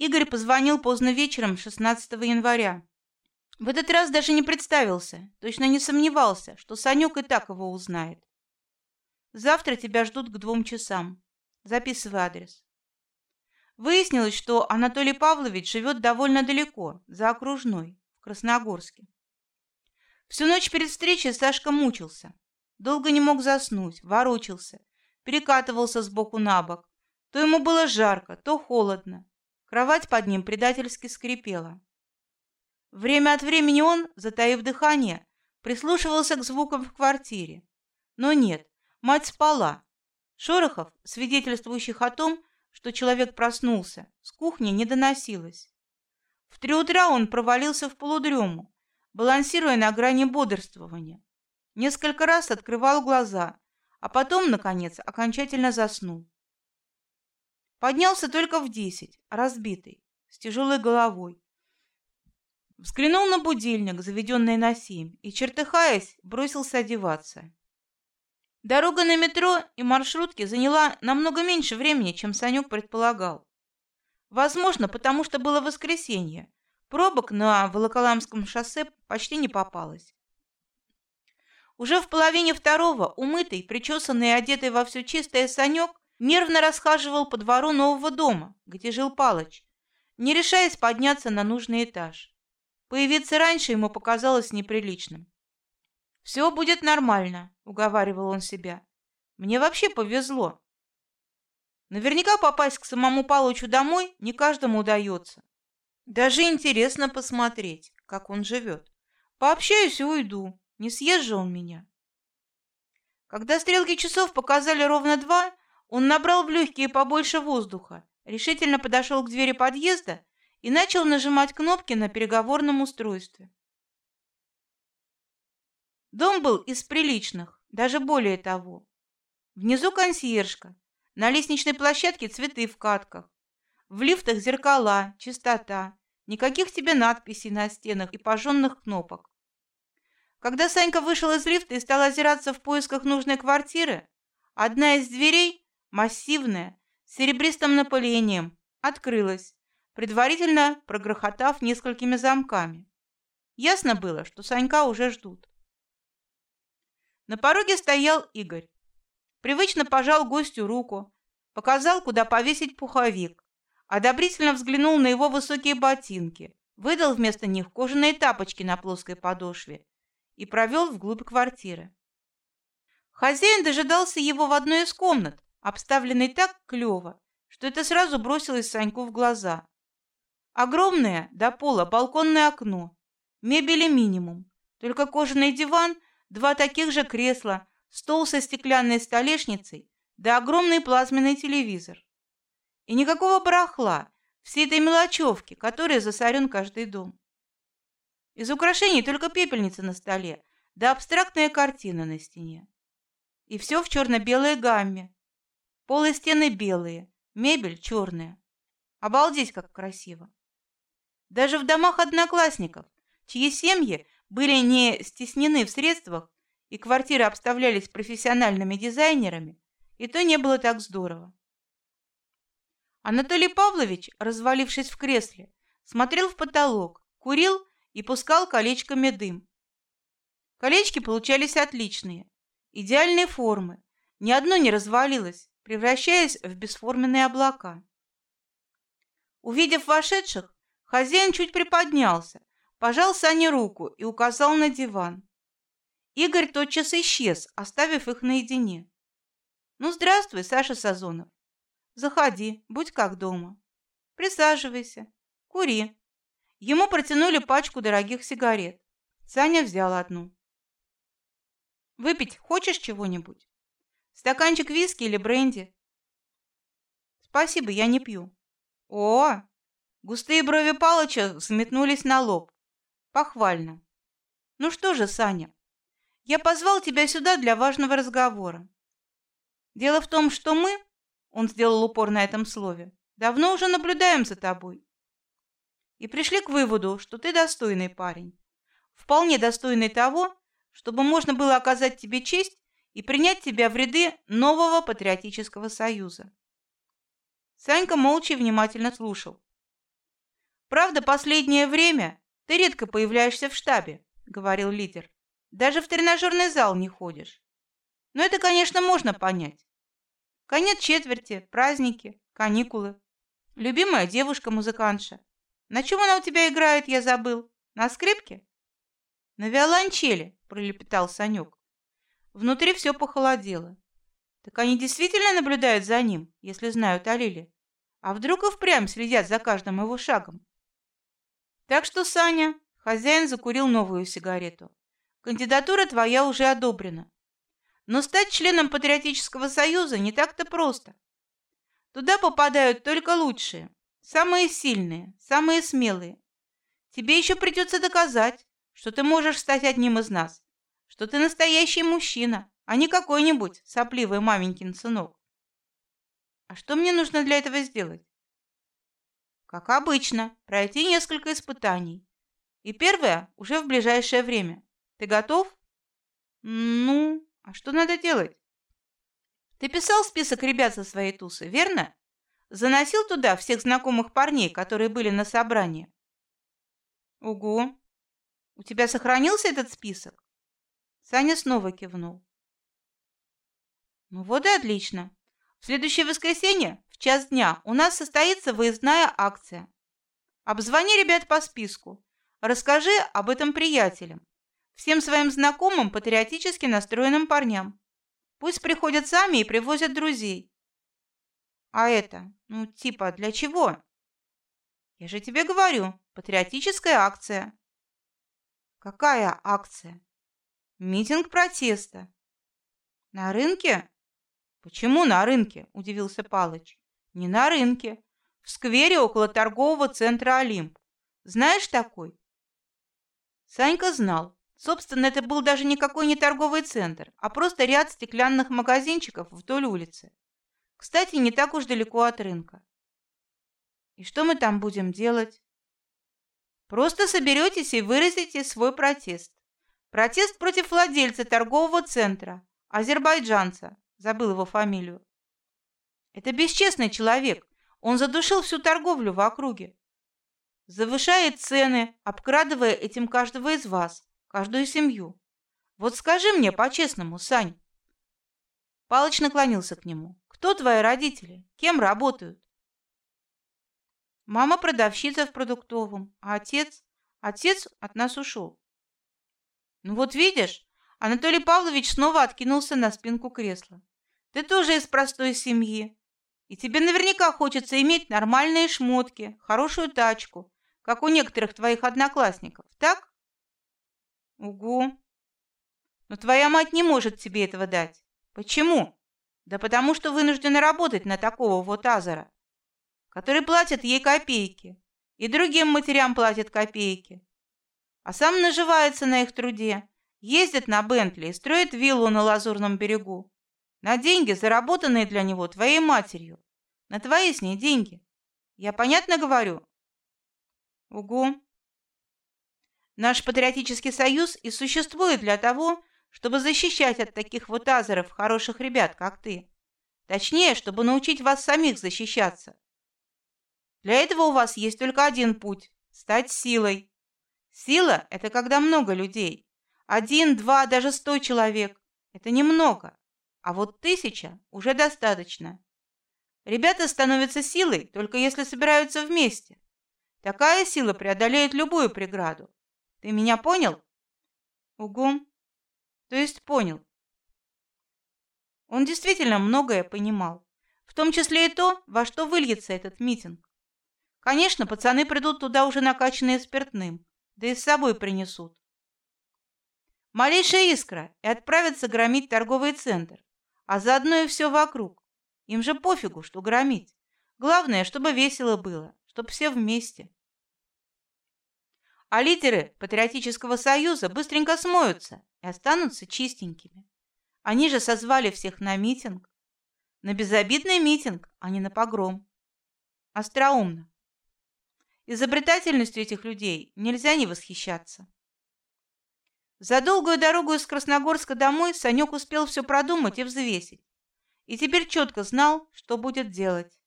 Игорь позвонил поздно вечером 16 января. В этот раз даже не представился, точно не сомневался, что Санек и так его узнает. Завтра тебя ждут к двум часам. Записывай адрес. Выяснилось, что Анатолий Павлович живет довольно далеко, за окружной, в Красногорске. Всю ночь перед встречей Сашка мучился, долго не мог заснуть, ворочался, перекатывался с боку на бок. То ему было жарко, то холодно. Кровать под ним предательски скрипела. Время от времени он, затаив дыхание, прислушивался к звукам в квартире. Но нет, мать спала. Шорохов, свидетельствующих о том, что человек проснулся, с кухни не доносилось. В три утра он провалился в полудрему, балансируя на грани бодрствования. Несколько раз открывал глаза, а потом, наконец, окончательно заснул. Поднялся только в десять, разбитый, с тяжелой головой, Взглянул на будильник, заведенный на семь, и, чертыхаясь, бросился одеваться. Дорога на метро и маршрутке заняла намного меньше времени, чем Санек предполагал. Возможно, потому что было воскресенье. Пробок на Волоколамском шоссе почти не попалось. Уже в половине второго умытый, причесанный и одетый во все чистое Санек нервно расхаживал по двору нового дома, где жил Палыч, не решаясь подняться на нужный этаж. Появиться раньше ему показалось неприличным. Все будет нормально, уговаривал он себя. Мне вообще повезло. Наверняка попасть к самому Палычу домой не каждому удается. Даже интересно посмотреть, как он живет. Пообщаюсь и уйду. Не съест же он меня. Когда стрелки часов показали ровно два, он набрал в легкие побольше воздуха, решительно подошел к двери подъезда и начал нажимать кнопки на переговорном устройстве. Дом был из приличных, даже более того. Внизу консьержка, на лестничной площадке цветы в катках, в лифтах зеркала, чистота, никаких тебе надписей на стенах и пожженных кнопок. Когда Санька вышел из лифта и стал озираться в поисках нужной квартиры, одна из дверей, массивная, с серебристым напылением, открылась, предварительно прогрохотав несколькими замками. Ясно было, что Санька уже ждут. На пороге стоял Игорь. Привычно пожал гостю руку, показал, куда повесить пуховик, одобрительно взглянул на его высокие ботинки, выдал вместо них кожаные тапочки на плоской подошве и провел вглубь квартиры. Хозяин дожидался его в одной из комнат, обставленной так клево, что это сразу бросилось Саньку в глаза. Огромное до пола балконное окно, мебели минимум, только кожаный диван, два таких же кресла, стол со стеклянной столешницей, да огромный плазменный телевизор. И никакого барахла, всей этой мелочевки, которой засорен каждый дом. Из украшений только пепельница на столе, да абстрактная картина на стене. И все в черно-белой гамме. Пол стены белые, мебель черная. Обалдеть, как красиво! Даже в домах одноклассников, чьи семьи были не стеснены в средствах и квартиры обставлялись профессиональными дизайнерами, и то не было так здорово. Анатолий Павлович, развалившись в кресле, смотрел в потолок, курил и пускал колечками дым. Колечки получались отличные, идеальной формы, ни одно не развалилось, превращаясь в бесформенные облака. Увидев вошедших, Хозяин чуть приподнялся, пожал Сане руку и указал на диван. Игорь тотчас исчез, оставив их наедине. Ну, здравствуй, Саша Сазонов. Заходи, будь как дома. Присаживайся, кури. Ему протянули пачку дорогих сигарет. Саня взял одну. Выпить хочешь чего-нибудь? Стаканчик виски или бренди? Спасибо, я не пью. О, Густые брови Палыча взметнулись на лоб. Похвально. Ну что же, Саня, я позвал тебя сюда для важного разговора. Дело в том, что мы, он сделал упор на этом слове, давно уже наблюдаем за тобой и пришли к выводу, что ты достойный парень, вполне достойный того, чтобы можно было оказать тебе честь и принять тебя в ряды нового патриотического союза. Санька молча и внимательно слушал. Правда, последнее время ты редко появляешься в штабе, говорил лидер. Даже в тренажерный зал не ходишь. Но это, конечно, можно понять. Конец четверти, праздники, каникулы. Любимая девушка-музыкантша. На чем она у тебя играет, я забыл. На скрипке? На виолончели, пролепетал Санек. Внутри все похолодело. Так они действительно наблюдают за ним, если знают о Лиле. А вдруг и впрямь следят за каждым его шагом? Так что, Саня, хозяин закурил новую сигарету. Кандидатура твоя уже одобрена. Но стать членом патриотического союза не так-то просто. Туда попадают только лучшие, самые сильные, самые смелые. Тебе еще придется доказать, что ты можешь стать одним из нас, что ты настоящий мужчина, а не какой-нибудь сопливый маменькин сынок. А что мне нужно для этого сделать? Как обычно, пройти несколько испытаний. И первое уже в ближайшее время. Ты готов? Ну, а что надо делать? Ты писал список ребят со своей тусы, верно? Заносил туда всех знакомых парней, которые были на собрании. Угу. У тебя сохранился этот список? Саня снова кивнул. Ну вот и отлично. В следующее воскресенье в час дня у нас состоится выездная акция. Обзвони ребят по списку. Расскажи об этом приятелям, всем своим знакомым патриотически настроенным парням. Пусть приходят сами и привозят друзей. А это, ну, типа, для чего? Я же тебе говорю, патриотическая акция. Какая акция? Митинг протеста. На рынке? Почему на рынке? удивился Палыч. Не на рынке, в сквере около торгового центра Олимп. Знаешь такой? Санька знал. Собственно, это был даже никакой не торговый центр, а просто ряд стеклянных магазинчиков вдоль улицы. Кстати, не так уж далеко от рынка. И что мы там будем делать? Просто соберетесь и выразите свой протест. Протест против владельца торгового центра, азербайджанца, забыл его фамилию. Это бесчестный человек. Он задушил всю торговлю в округе. Завышает цены, обкрадывая этим каждого из вас каждую семью. Вот скажи мне по-честному, Сань. Палыч наклонился к нему. Кто твои родители? Кем работают? Мама продавщица в продуктовом, а отец? Отец от нас ушел. Ну вот видишь, Анатолий Павлович снова откинулся на спинку кресла. Ты тоже из простой семьи, и тебе наверняка хочется иметь нормальные шмотки, хорошую тачку, как у некоторых твоих одноклассников, так? Угу. Но твоя мать не может тебе этого дать. Почему? Да потому что вынуждена работать на такого вот Азара, который платит ей копейки, и другим матерям платит копейки, а сам наживается на их труде, ездит на Бентли и строит виллу на Лазурном берегу, на деньги, заработанные для него твоей матерью, на твои с ней деньги. Я понятно говорю? Угу. Наш патриотический союз и существует для того, чтобы защищать от таких вот азеров хороших ребят, как ты. Точнее, чтобы научить вас самих защищаться. Для этого у вас есть только один путь стать силой. Сила это когда много людей. Один, два, даже сто человек это немного, а вот тысяча уже достаточно. Ребята становятся силой только если собираются вместе. Такая сила преодолеет любую преграду. Ты меня понял? Угу. То есть понял. Он действительно многое понимал, в том числе и то, во что выльется этот митинг. Конечно, пацаны придут туда уже накачанные спиртным, да и с собой принесут. Малейшая искра и отправятся громить торговый центр, а заодно и все вокруг. Им же пофигу, что громить. Главное, чтобы весело было, чтобы все вместе а лидеры патриотического союза быстренько смоются и останутся чистенькими. Они же созвали всех на митинг, на безобидный митинг, а не на погром. Остроумно. Изобретательностью этих людей нельзя не восхищаться. За долгую дорогу из Красногорска домой Санек успел все продумать и взвесить, и теперь четко знал, что будет делать.